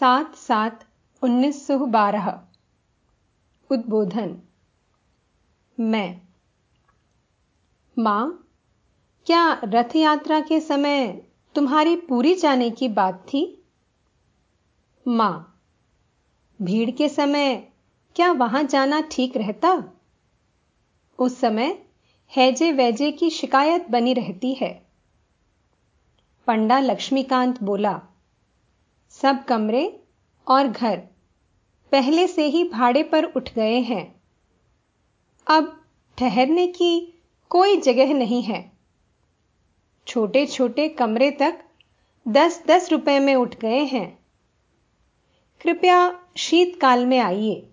सात सात उन्नीस सौ बारह। उद्बोधन। मैं। माँ, क्या रथ यात्रा के समय तुम्हारी पूरी जाने की बात थी? माँ, भीड़ के समय क्या वहाँ जाना ठीक रहता? उस समय हैजे वैजे की शिकायत बनी रहती है। पंडा लक्ष्मीकांत बोला सब कमरे और घर पहले से ही भाड़े पर उठ गए हैं। अब ठहरने की कोई जगह नहीं है। छोटे छोटे कमरे तक दस दस रुपए में उठ गए हैं। कृपया शीतकाल में आइए।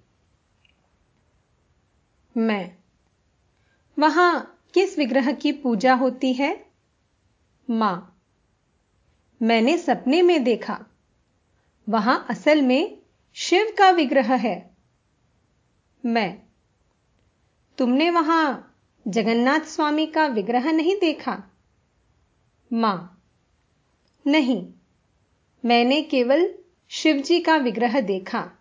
मैं। वहाँ किस विग्रह की पूजा होती है? माँ। मैंने सपने में देखा। वहाँ असल में शिव का विग्रह है। मैं। तुमने वहाँ जगन्नाथ स्वामी का विग्रह नहीं देखा? माँ। नहीं। मैंने केवल शिवजी का विग्रह देखा।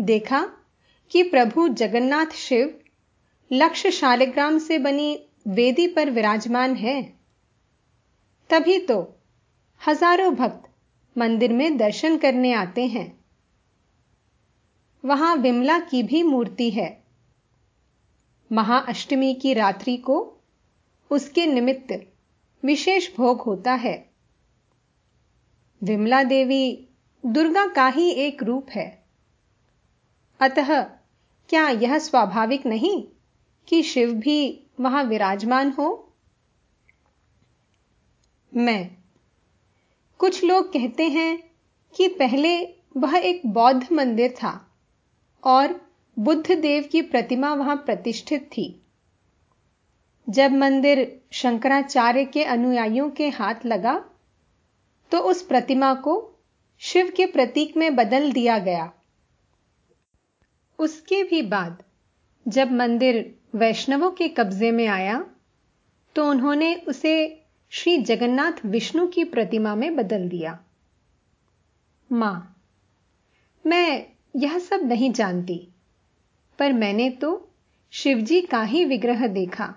देखा कि प्रभु जगन्नाथ शिव लक्ष्य शालिग्राम से बनी वेदी पर विराजमान है। तभी तो हज़ारों भक्त मंदिर में दर्शन करने आते हैं। वहाँ विमला की भी मूर्ति है। महाअष्टमी की रात्रि को उसके निमित्त विशेष भोग होता है। विमला देवी दुर्गा का ही एक रूप है। अतः क्या यह स्वाभाविक नहीं कि शिव भी वहाँ विराजमान हो? मैं कुछ लोग कहते हैं कि पहले वह एक बौद्ध मंदिर था और बुद्ध देव की प्रतिमा वहाँ प्रतिष्ठित थी। जब मंदिर शंकराचार्य के अनुयायियों के हाथ लगा तो उस प्रतिमा को शिव के प्रतीक में बदल दिया गया। उसके भी बाद जब मंदिर वैष्णवों के कब्जे में आया तो उन्होंने उसे श्री जगन्नाथ विष्णु की प्रतिमा में बदल दिया। माँ, मैं यह सब नहीं जानती, पर मैंने तो शिवजी का ही विग्रह देखा।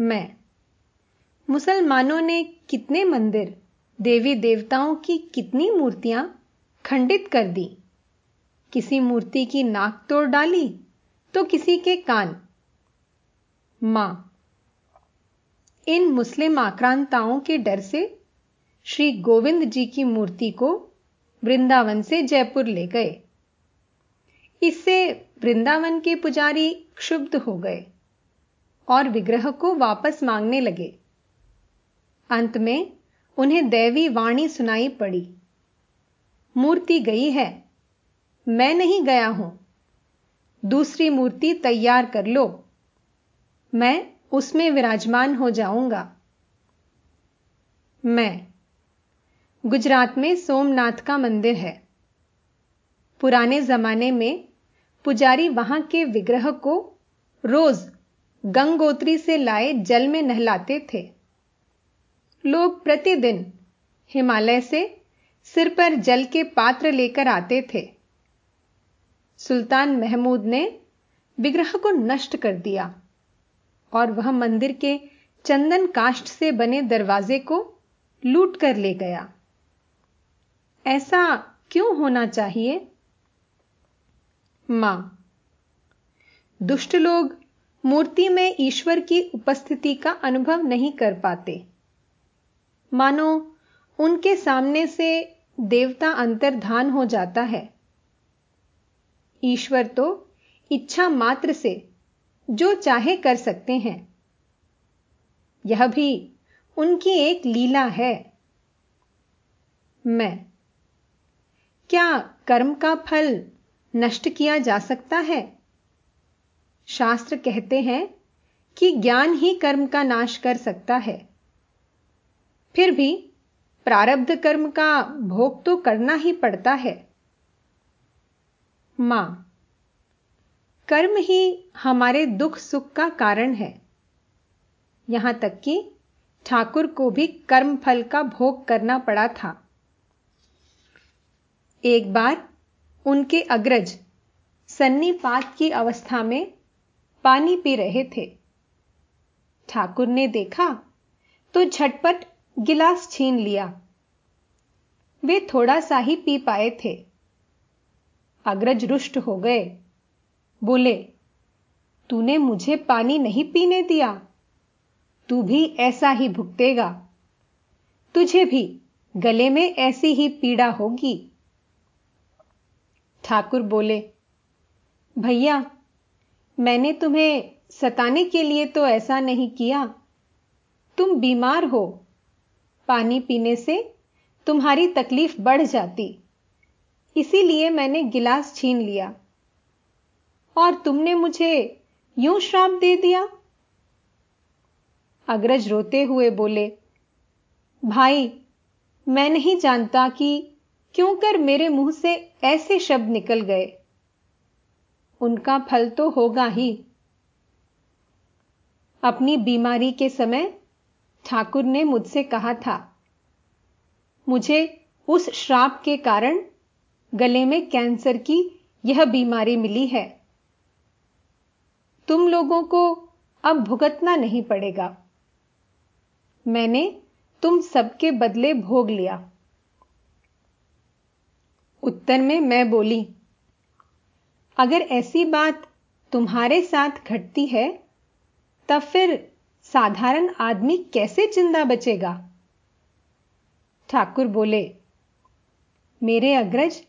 मैं, मुसलमानों ने कितने मंदिर, देवी देवताओं की कितनी मूर्तियाँ खंडित कर दी। किसी मूर्ति की नाक तोड़ डाली तो किसी के कान। माँ इन मुस्लिम आक्रांताओं के डर से श्री गोविंद जी की मूर्ति को वृंदावन से जयपुर ले गए। इससे वृंदावन के पुजारी क्षुब्ध हो गए और विग्रह को वापस मांगने लगे। अंत में उन्हें दैवी वाणी सुनाई पड़ी। मूर्ति गई है, मैं नहीं गया हूँ। दूसरी मूर्ति तैयार कर लो। मैं उसमें विराजमान हो जाऊँगा। मैं। गुजरात में सोमनाथ का मंदिर है। पुराने जमाने में पुजारी वहाँ के विग्रह को रोज गंगोत्री से लाए जल में नहलाते थे। लोग प्रतिदिन हिमालय से सिर पर जल के पात्र लेकर आते थे। सुल्तान महमूद ने विग्रह को नष्ट कर दिया। और वह मंदिर के चंदन काष्ठ से बने दरवाजे को लूट कर ले गया। ऐसा क्यों होना चाहिए? माँ, दुष्ट लोग मूर्ति में ईश्वर की उपस्थिति का अनुभव नहीं कर पाते। मानो, उनके सामने से देवता अंतर्धान हो जाता है। ईश्वर तो इच्छा मात्र से जो चाहे कर सकते हैं। यह भी, उनकी एक लीला है। मैं। क्या कर्म का फल नष्ट किया जा सकता है? शास्त्र कहते हैं कि ज्ञान ही कर्म का नाश कर सकता है। फिर भी, प्रारब्ध कर्म का भोग तो करना ही पड़ता है। माँ। कर्म ही हमारे दुख सुख का कारण है। यहाँ तक कि ठाकुर को भी कर्म फल का भोग करना पड़ा था। एक बार उनके अग्रज सन्नीपात की अवस्था में पानी पी रहे थे। ठाकुर ने देखा तो झटपट गिलास छीन लिया। वे थोड़ा सा ही पी पाए थे। अग्रज रुष्ट हो गए। बोले, तूने मुझे पानी नहीं पीने दिया। तू भी ऐसा ही भुगतेगा। तुझे भी गले में ऐसी ही पीड़ा होगी। ठाकुर बोले, भैया, मैंने तुम्हें सताने के लिए तो ऐसा नहीं किया। तुम बीमार हो। पानी पीने से तुम्हारी तकलीफ़ बढ़ जाती। इसीलिए मैंने गिलास छीन लिया। और तुमने मुझे यूँ श्राप दे दिया? अग्रज रोते हुए बोले, भाई, मैं नहीं जानता कि क्यों कर मेरे मुँह से ऐसे शब्द निकल गए। उनका फल तो होगा ही। अपनी बीमारी के समय ठाकुर ने मुझसे कहा था, मुझे उस श्राप के कारण गले में कैंसर की यह बीमारी मिली है। तुम लोगों को अब भुगतना नहीं पड़ेगा। मैंने तुम सबके बदले भोग लिया। उत्तर में मैं बोली, अगर ऐसी बात तुम्हारे साथ घटती है, तब फिर साधारण आदमी कैसे ज़िंदा बचेगा? ठाकुर बोले, मेरे अग्रज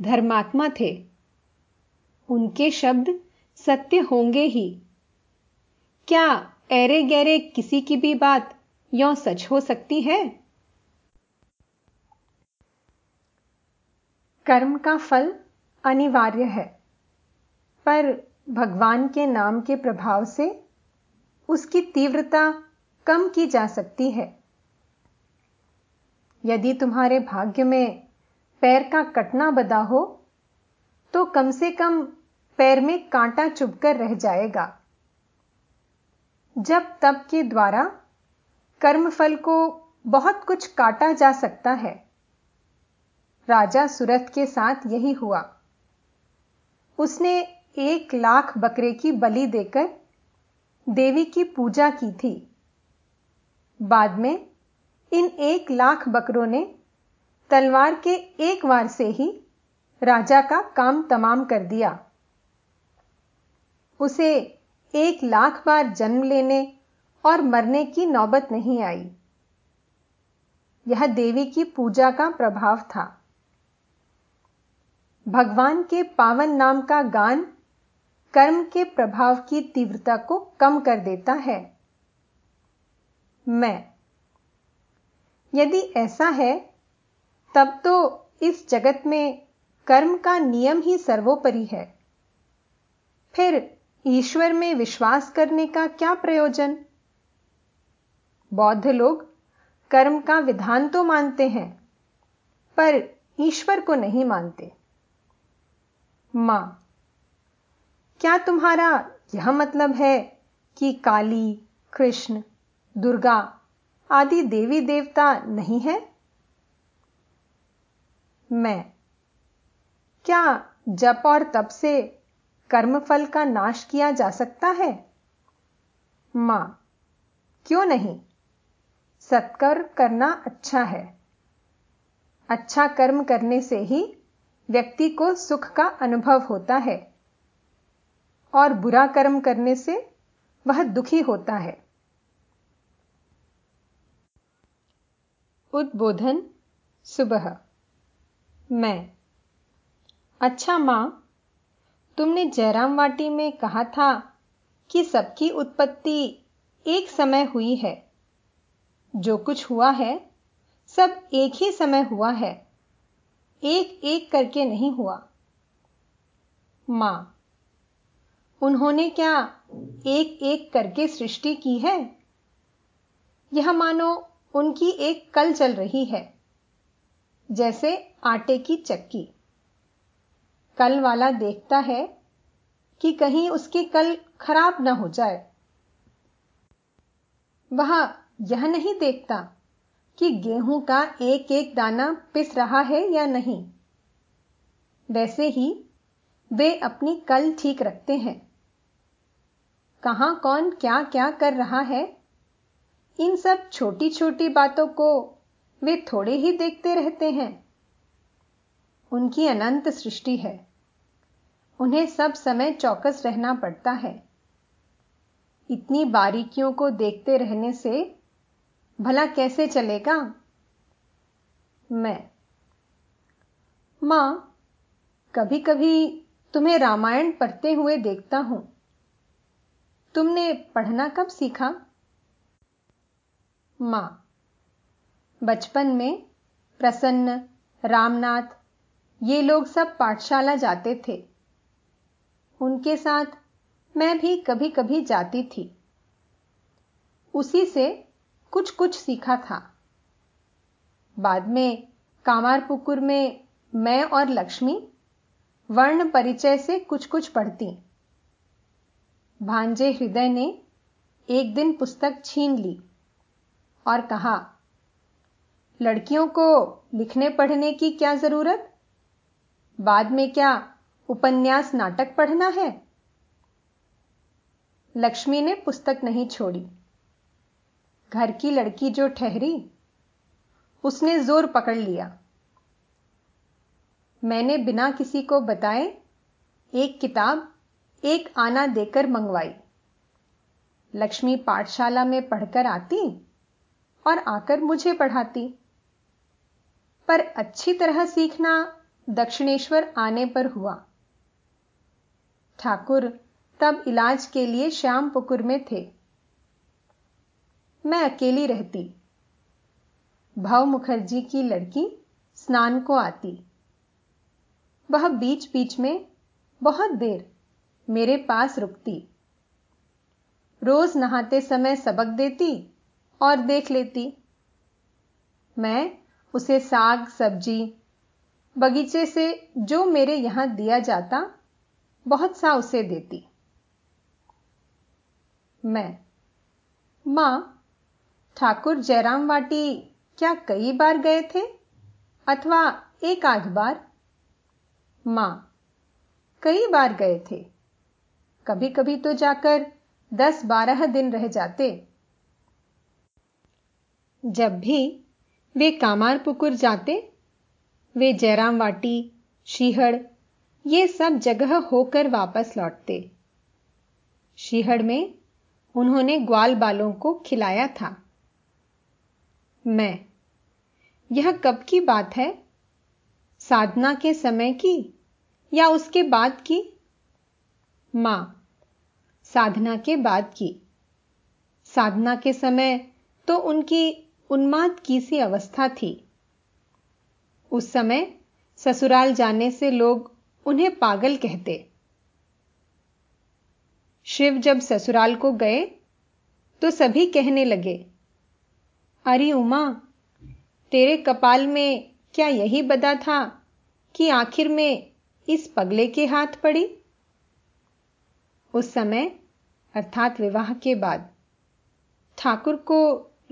धर्मात्मा थे। उनके शब्द सत्य होंगे ही। क्या ऐरे गहरे किसी की भी बात यौ सच हो सकती है? कर्म का फल अनिवार्य है, पर भगवान के नाम के प्रभाव से उसकी तीव्रता कम की जा सकती है। यदि तुम्हारे भाग्य में पैर का कटना बदा हो तो कम से कम पैर में कांटा चुभकर रह जाएगा। जब तब के द्वारा कर्मफल को बहुत कुछ काटा जा सकता है। राजा सुरथ के साथ यही हुआ। उसने एक लाख बकरे की बलि देकर देवी की पूजा की थी। बाद में इन एक लाख बकरों ने तलवार के एक वार से ही राजा का काम तमाम कर दिया। उसे एक लाख बार जन्म लेने और मरने की नौबत नहीं आई। यह देवी की पूजा का प्रभाव था। भगवान के पावन नाम का गान कर्म के प्रभाव की तीव्रता को कम कर देता है। मैं। यदि ऐसा है, तब तो इस जगत में कर्म का नियम ही सर्वोपरि है। फिर ईश्वर में विश्वास करने का क्या प्रयोजन? बौद्ध लोग कर्म का विधान तो मानते हैं, पर ईश्वर को नहीं मानते। माँ, क्या तुम्हारा यह मतलब है कि काली, कृष्ण, दुर्गा आदि देवी देवता नहीं है? मैं, क्या जप और तप से कर्मफल का नाश किया जा सकता है? माँ, क्यों नहीं? सत्कर्म करना अच्छा है। अच्छा कर्म करने से ही व्यक्ति को सुख का अनुभव होता है और बुरा कर्म करने से वह दुखी होता है। उद्बोधन, सुबह। मैं अच्छा माँ तुमने जयराम वाटी में कहा था कि सबकी उत्पत्ति एक समय हुई है। जो कुछ हुआ है, सब एक ही समय हुआ है। एक एक करके नहीं हुआ। माँ, उन्होंने क्या एक एक करके सृष्टि की है? यह मानो उनकी एक कल चल रही है, जैसे आटे की चक्की। कल वाला देखता है कि कहीं उसकी कल खराब ना हो जाए। वह यह नहीं देखता कि गेहूँ का एक एक दाना पिस रहा है या नहीं। वैसे ही वे अपनी कल ठीक रखते हैं। कहाँ कौन क्या क्या कर रहा है? इन सब छोटी छोटी बातों को वे थोड़े ही देखते रहते हैं। उनकी अनंत सृष्टि है। उन्हें सब समय चौकस रहना पड़ता है। इतनी बारीकियों को देखते रहने से भला कैसे चलेगा? मैं। माँ कभी कभी तुम्हें रामायण पढ़ते हुए देखता हूँ। तुमने पढ़ना कब सीखा? माँ, बचपन में प्रसन्न रामनाथ ये लोग सब पाठशाला जाते थे। उनके साथ मैं भी कभी कभी जाती थी। उसी से कुछ कुछ सीखा था। बाद में कामारपुकुर में मैं और लक्ष्मी वर्ण परिचय से कुछ कुछ पढ़ती। भांजे हृदय ने एक दिन पुस्तक छीन ली और कहा, लड़कियों को लिखने पढ़ने की क्या ज़रूरत? बाद में क्या उपन्यास नाटक पढ़ना है? लक्ष्मी ने पुस्तक नहीं छोड़ी। घर की लड़की जो ठहरी, उसने ज़ोर पकड़ लिया। मैंने बिना किसी को बताए एक किताब, एक आना देकर मंगवाई। लक्ष्मी पाठशाला में पढ़कर आती और आकर मुझे पढ़ाती। पर अच्छी तरह सीखना दक्षिणेश्वर आने पर हुआ। ठाकुर तब इलाज के लिए श्याम पुकुर में थे। मैं अकेली रहती। भाव मुखर्जी की लड़की स्नान को आती। वह बीच बीच में बहुत देर मेरे पास रुकती। रोज नहाते समय सबक देती और देख लेती। मैं उसे साग, सब्ज़ी बगीचे से जो मेरे यहाँ दिया जाता, बहुत सा उसे देती। मैं, माँ, ठाकुर जयराम वाटी क्या कई बार गए थे? अथवा एक आध बार? माँ, कई बार गए थे। कभी कभी तो जाकर दस बारह दिन रह जाते। जब भी वे कामारपुकुर जाते वे जयराम वाटी शीहड़, ये सब जगह होकर वापस लौटते। शीहड़ में उन्होंने ग्वाल बालों को खिलाया था। मैं, यह कब की बात है? साधना के समय की या उसके बाद की? माँ, साधना के बाद की। साधना के समय तो उनकी उन्माद की सी अवस्था थी। उस समय ससुराल जाने से लोग उन्हें पागल कहते। शिव जब ससुराल को गए तो सभी कहने लगे, अरे उमा, तेरे कपाल में क्या यही बदा था कि आखिर में इस पगले के हाथ पड़ी? उस समय, अर्थात विवाह के बाद, ठाकुर को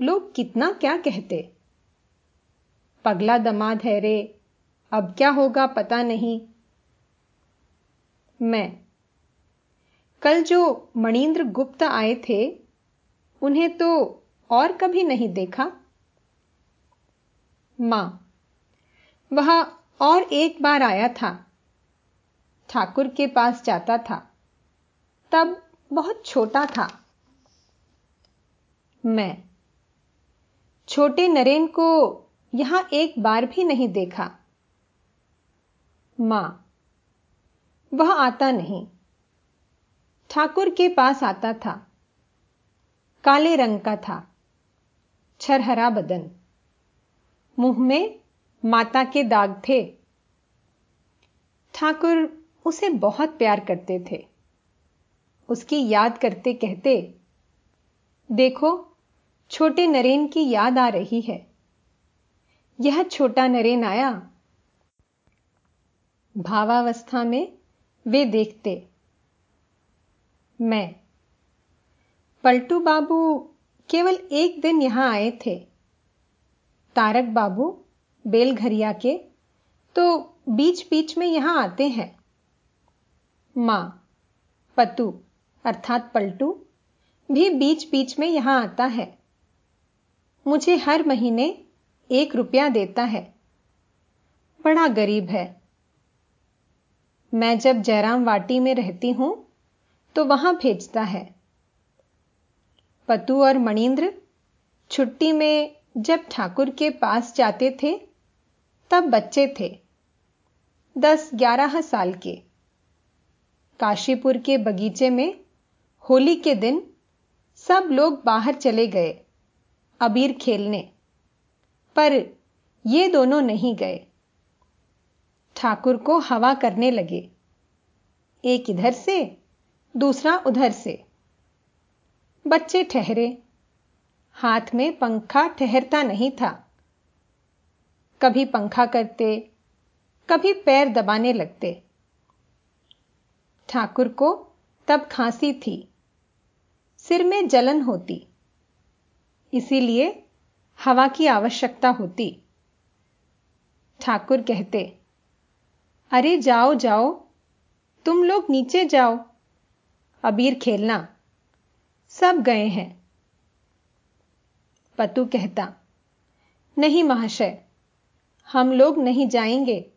लोग कितना क्या कहते। पगला दमाद है रे अब क्या होगा पता नहीं। मैं। कल जो मणिंद्र गुप्त आए थे, उन्हें तो और कभी नहीं देखा। माँ। वह और एक बार आया था। ठाकुर के पास जाता था। तब बहुत छोटा था। मैं। छोटे नरेन को यहाँ एक बार भी नहीं देखा। माँ, वह आता नहीं। ठाकुर के पास आता था। काले रंग का था। छरहरा बदन। मुँह में माता के दाग थे। ठाकुर उसे बहुत प्यार करते थे। उसकी याद करते कहते देखो, छोटे नरेन की याद आ रही है। यह छोटा नरेन आया। भावावस्था में वे देखते। मैं। पलटू बाबू केवल एक दिन यहाँ आए थे। तारक बाबू बेलघरिया के तो बीच बीच में यहाँ आते हैं। माँ, पतु, अर्थात पलटू, भी बीच बीच में यहाँ आता है। मुझे हर महीने एक रुपया देता है। बड़ा गरीब है। मैं जब जयराम वाटी में रहती हूँ तो वहाँ भेजता है। पतु और मणिंद्र छुट्टी में जब ठाकुर के पास जाते थे, तब बच्चे थे, दस ग्यारह साल के। काशीपुर के बगीचे में होली के दिन सब लोग बाहर चले गए अबीर खेलने। पर ये दोनों नहीं गए। ठाकुर को हवा करने लगे। एक इधर से, दूसरा उधर से। बच्चे ठहरे। हाथ में पंखा ठहरता नहीं था। कभी पंखा करते, कभी पैर दबाने लगते। ठाकुर को तब खांसी थी। सिर में जलन होती। इसीलिए हवा की आवश्यकता होती। ठाकुर कहते, अरे जाओ जाओ, तुम लोग नीचे जाओ। अबीर खेलना। सब गए हैं। पतु कहता, नहीं महाशय, हम लोग नहीं जाएँगे।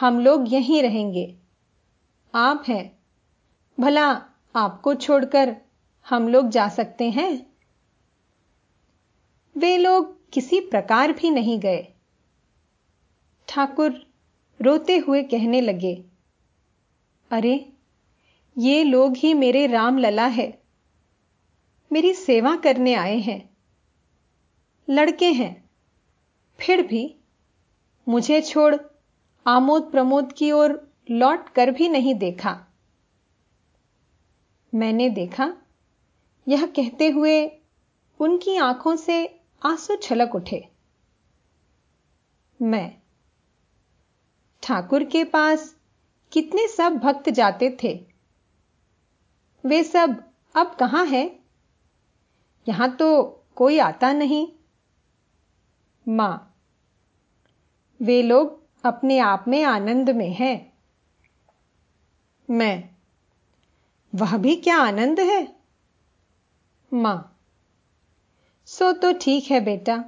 हम लोग यहीं रहेंगे। आप हैं। भला आपको छोड़कर हम लोग जा सकते हैं? वे लोग किसी प्रकार भी नहीं गए। ठाकुर रोते हुए कहने लगे, अरे, ये लोग ही मेरे राम लला है। मेरी सेवा करने आए हैं। लड़के हैं। फिर भी मुझे छोड़ आमोद प्रमोद की ओर लौट कर भी नहीं देखा। मैंने देखा, यह कहते हुए उनकी आँखों से आँसू छलक उठे। मैं, ठाकुर के पास कितने सब भक्त जाते थे। वे सब अब कहाँ है? यहाँ तो कोई आता नहीं। माँ, वे लोग अपने आप में आनंद में हैं। मैं, वह भी क्या आनंद है? माँ सो तो ठीक है बेटा।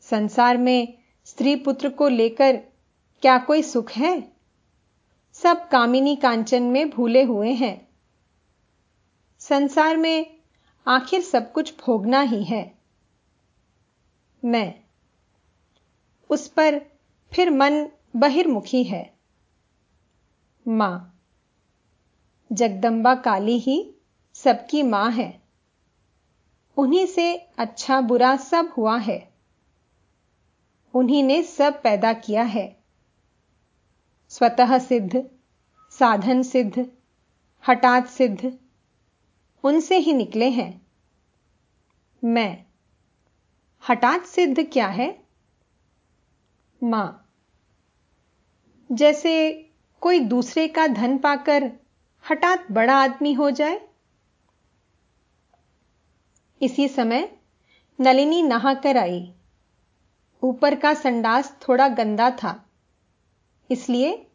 संसार में स्त्री पुत्र को लेकर क्या कोई सुख है? सब कामिनी कांचन में भूले हुए हैं। संसार में आखिर सब कुछ भोगना ही है। मैं, उस पर फिर मन बहिर्मुखी है। माँ जगदंबा काली ही सबकी माँ है। उन्हीं से अच्छा बुरा सब हुआ है। उन्हीं ने सब पैदा किया है। स्वतः सिद्ध, साधन सिद्ध, हठात सिद्ध, उनसे ही निकले हैं। मैं, हठात सिद्ध क्या है? माँ, जैसे कोई दूसरे का धन पाकर हठात बड़ा आदमी हो जाए इसी समय नलिनी नहाकर आई। ऊपर का संडास थोड़ा गंदा था, इसलिए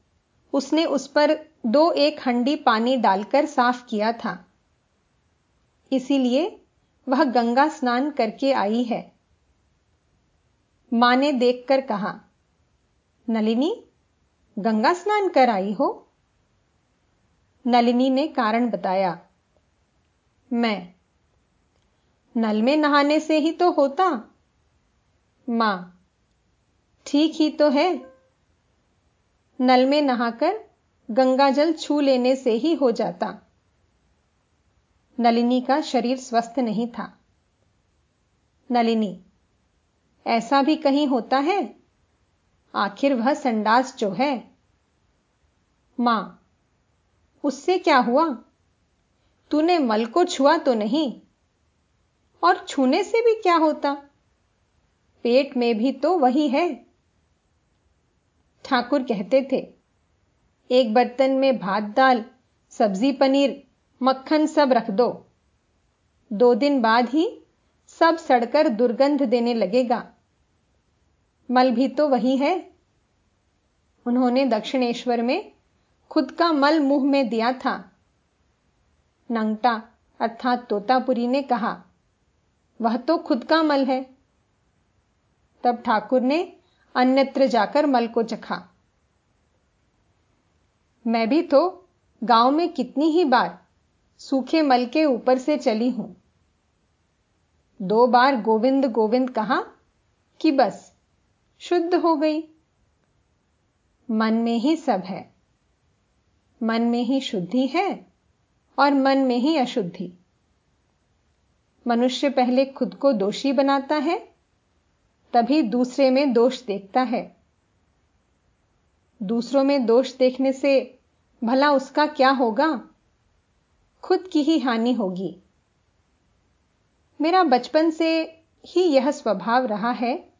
उसने उस पर दो एक हंडी पानी डालकर साफ़ किया था। इसीलिए वह गंगा स्नान करके आई है। माँ ने देखकर कहा, नलिनी, गंगा स्नान कर आई हो? नलिनी ने कारण बताया, मैं नल में नहाने से ही तो होता। माँ, ठीक ही तो है। नल में नहाकर गंगा जल छू लेने से ही हो जाता। नलिनी का शरीर स्वस्थ नहीं था। नलिनी, ऐसा भी कहीं होता है? आखिर वह संडास जो है। माँ, उससे क्या हुआ? तूने मल को छुआ तो नहीं। और छूने से भी क्या होता? पेट में भी तो वही है। ठाकुर कहते थे, एक बर्तन में भात दाल, सब्ज़ी पनीर, मक्खन सब रख दो। दो दिन बाद ही सब सड़कर दुर्गंध देने लगेगा। मल भी तो वही है। उन्होंने दक्षिणेश्वर में खुद का मल मुँह में दिया था। नंगटा अर्थात तोतापुरी ने कहा वह तो खुद का मल है। तब ठाकुर ने अन्यत्र जाकर मल को चखा। मैं भी तो गाँव में कितनी ही बार सूखे मल के ऊपर से चली हूँ। दो बार गोविंद गोविंद कहा कि बस, शुद्ध हो गई। मन में ही सब है। मन में ही शुद्धि है और मन में ही अशुद्धि। मनुष्य पहले खुद को दोषी बनाता है, तभी दूसरे में दोष देखता है। दूसरों में दोष देखने से भला उसका क्या होगा? खुद की ही हानि होगी। मेरा बचपन से ही यह स्वभाव रहा है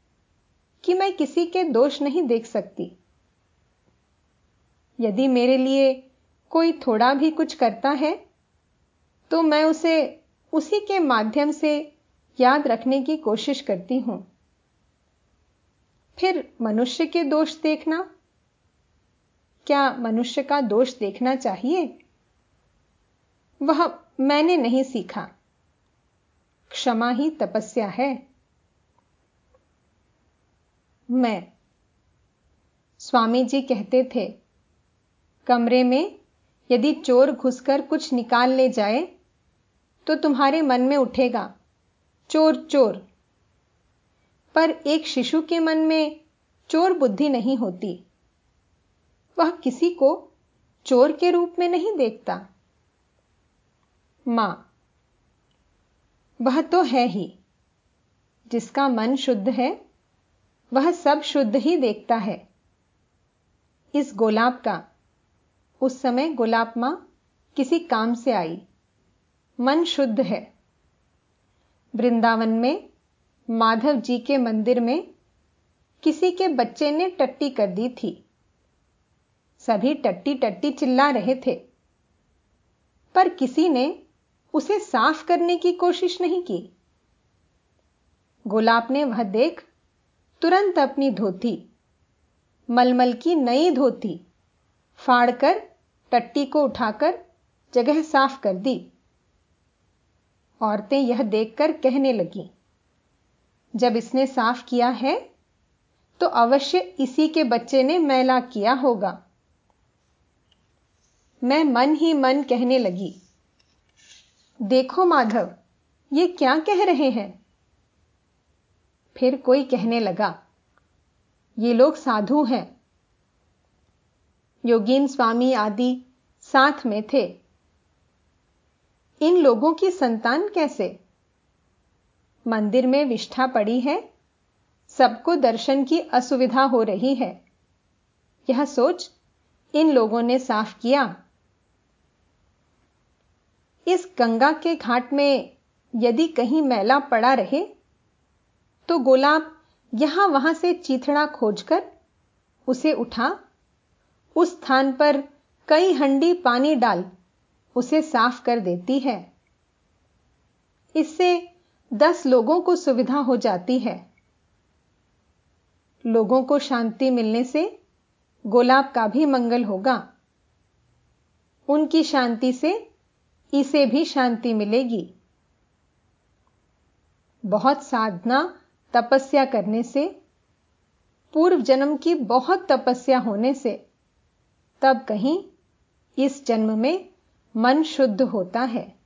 कि मैं किसी के दोष नहीं देख सकती। यदि मेरे लिए कोई थोड़ा भी कुछ करता है तो मैं उसे उसी के माध्यम से याद रखने की कोशिश करती हूँ। फिर मनुष्य के दोष देखना? क्या मनुष्य का दोष देखना चाहिए? वह मैंने नहीं सीखा। क्षमा ही तपस्या है। मैं। स्वामी जी कहते थे, कमरे में यदि चोर घुसकर कुछ निकाल ले जाए तो तुम्हारे मन में उठेगा, चोर चोर। पर एक शिशु के मन में चोर बुद्धि नहीं होती। वह किसी को चोर के रूप में नहीं देखता। माँ, वह तो है ही। जिसका मन शुद्ध है, वह सब शुद्ध ही देखता है। इस गोलाब का, उस समय गोलाब माँ किसी काम से आई। मन शुद्ध है। वृंदावन में, माधव जी के मंदिर में, किसी के बच्चे ने टट्टी कर दी थी। सभी टट्टी टट्टी चिल्ला रहे थे। पर किसी ने उसे साफ़ करने की कोशिश नहीं की। गुलाब ने वह देख, तुरंत अपनी धोती, मलमल की नई धोती, फाड़कर टट्टी को उठाकर जगह साफ़ कर दी। औरतें यह देखकर कहने लगी, जब इसने साफ़ किया है तो अवश्य इसी के बच्चे ने मैला किया होगा। मैं मन ही मन कहने लगी, देखो माधव, ये क्या कह रहे हैं? फिर कोई कहने लगा, ये लोग साधु हैं। योगीन स्वामी आदि साथ में थे। इन लोगों की संतान कैसे? मंदिर में विष्ठा पड़ी है। सबको दर्शन की असुविधा हो रही है। यह सोच इन लोगों ने साफ़ किया। इस गंगा के घाट में यदि कहीं मैला पड़ा रहे तो गोलाब यहाँ वहाँ से चीथड़ा खोजकर उसे उठा। उस स्थान पर कई हंडी पानी डाल उसे साफ़ कर देती है। इससे दस लोगों को सुविधा हो जाती है। लोगों को शांति मिलने से गोलाब का भी मंगल होगा। उनकी शांति से इसे भी शांति मिलेगी। बहुत साधना तपस्या करने से, पूर्व जन्म की बहुत तपस्या होने से, तब कहीं इस जन्म में मन शुद्ध होता है।